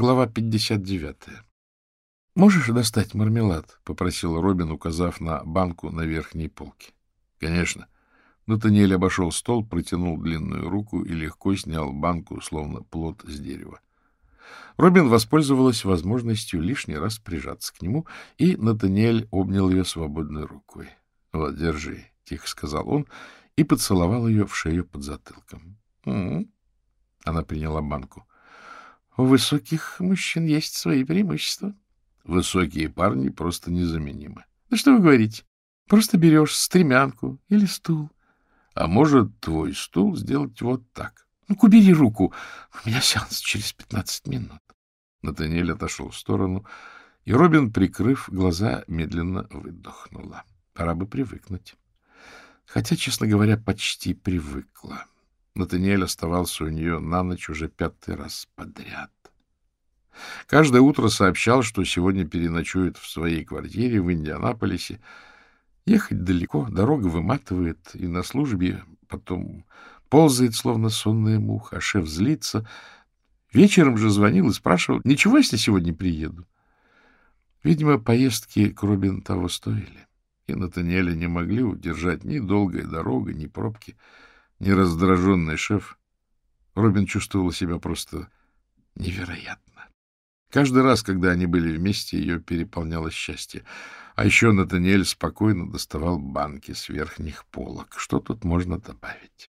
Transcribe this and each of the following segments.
Глава 59. «Можешь достать мармелад?» — попросил Робин, указав на банку на верхней полке. «Конечно». Натаниэль обошел стол, протянул длинную руку и легко снял банку, словно плод с дерева. Робин воспользовалась возможностью лишний раз прижаться к нему, и Натаниэль обнял ее свободной рукой. — Вот, держи, — тихо сказал он и поцеловал ее в шею под затылком. — Она приняла банку. — У высоких мужчин есть свои преимущества. Высокие парни просто незаменимы. — Да что вы говорите? Просто берешь стремянку или стул. А может, твой стул сделать вот так? Ну-ка, убери руку. У меня сеанс через пятнадцать минут. Натаниэль отошел в сторону, и Робин, прикрыв глаза, медленно выдохнула. Пора бы привыкнуть. Хотя, честно говоря, почти привыкла. Натаниэль оставался у нее на ночь уже пятый раз подряд. Каждое утро сообщал, что сегодня переночует в своей квартире в Индианаполисе. Ехать далеко, дорога выматывает, и на службе потом ползает, словно сонная муха, а шеф злится. Вечером же звонил и спрашивал, ничего, если сегодня приеду? Видимо, поездки к Робин того стоили, и Натаниэля не могли удержать ни долгая дорога, ни пробки, раздраженный шеф. Робин чувствовала себя просто невероятно. Каждый раз, когда они были вместе, ее переполняло счастье. А еще Натаниэль спокойно доставал банки с верхних полок. Что тут можно добавить?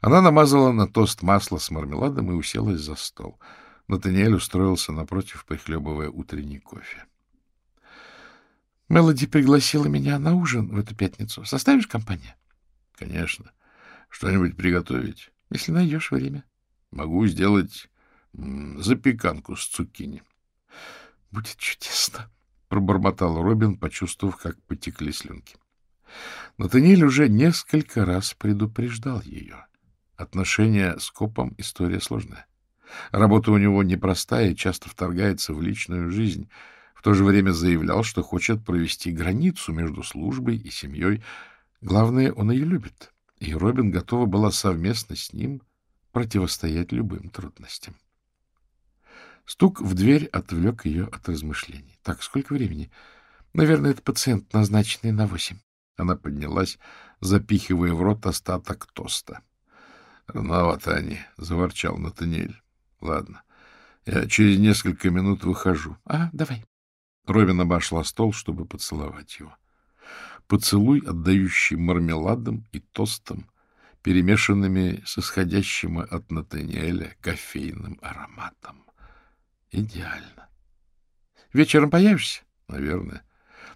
Она намазала на тост масло с мармеладом и уселась за стол. Натаниэль устроился напротив, прихлебывая утренний кофе. — Мелоди пригласила меня на ужин в эту пятницу. Составишь компанию? — Конечно. Что-нибудь приготовить? — Если найдешь время. — Могу сделать запеканку с цукини. — Будет чудесно, — пробормотал Робин, почувствовав, как потекли слюнки. Натаниэль уже несколько раз предупреждал ее. Отношения с копом — история сложная. Работа у него непростая и часто вторгается в личную жизнь. В то же время заявлял, что хочет провести границу между службой и семьей. Главное, он ее любит, и Робин готова была совместно с ним противостоять любым трудностям. Стук в дверь отвлек ее от размышлений. Так, сколько времени? Наверное, это пациент, назначенный на восемь. Она поднялась, запихивая в рот остаток тоста. — Рановато они, — заворчал Натаниэль. — Ладно, я через несколько минут выхожу. — А, давай. Робин обошла стол, чтобы поцеловать его. Поцелуй, отдающий мармеладом и тостом, перемешанными с исходящим от Натаниэля кофейным ароматом. Идеально. — Вечером появишься? — Наверное.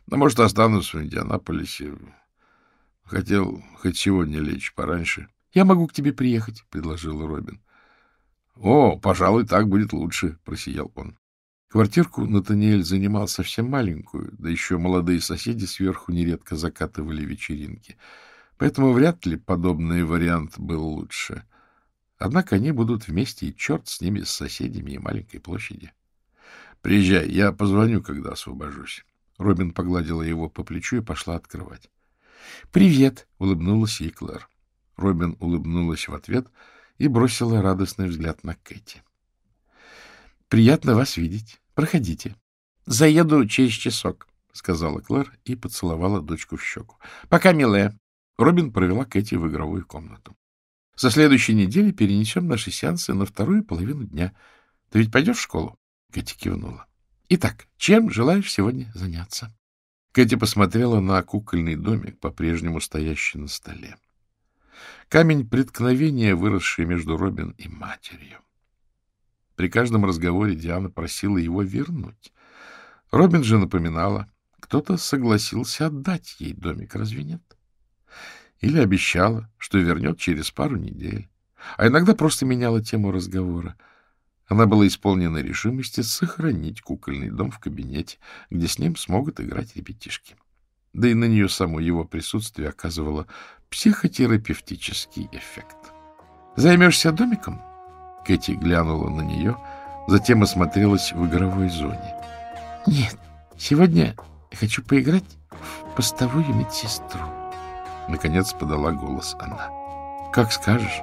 Но, может, останусь в Индианаполисе. Хотел хоть сегодня лечь пораньше. —— Я могу к тебе приехать, — предложил Робин. — О, пожалуй, так будет лучше, — просиял он. Квартирку Натаниэль занимал совсем маленькую, да еще молодые соседи сверху нередко закатывали вечеринки. Поэтому вряд ли подобный вариант был лучше. Однако они будут вместе, и черт с ними, с соседями и маленькой площади. — Приезжай, я позвоню, когда освобожусь. Робин погладила его по плечу и пошла открывать. — Привет! — улыбнулась ей Клэр. Робин улыбнулась в ответ и бросила радостный взгляд на Кэти. — Приятно вас видеть. Проходите. — Заеду через часок, — сказала Клэр и поцеловала дочку в щеку. — Пока, милая. Робин провела Кэти в игровую комнату. — Со следующей недели перенесем наши сеансы на вторую половину дня. Ты ведь пойдешь в школу? Кэти кивнула. — Итак, чем желаешь сегодня заняться? Кэти посмотрела на кукольный домик, по-прежнему стоящий на столе. — Камень преткновения, выросший между Робин и матерью. При каждом разговоре Диана просила его вернуть. Робин же напоминала, кто-то согласился отдать ей домик, разве нет? Или обещала, что вернет через пару недель. А иногда просто меняла тему разговора. Она была исполнена решимости сохранить кукольный дом в кабинете, где с ним смогут играть ребятишки. Да и на нее само его присутствие оказывало психотерапевтический эффект. «Займешься домиком?» Кэти глянула на нее, затем осмотрелась в игровой зоне. «Нет, сегодня я хочу поиграть в постовую медсестру». Наконец подала голос она. «Как скажешь.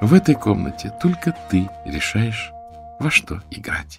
В этой комнате только ты решаешь, во что играть.